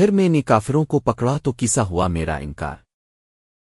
پھر میں نے کافروں کو پکڑا تو کیسا ہوا میرا انکار۔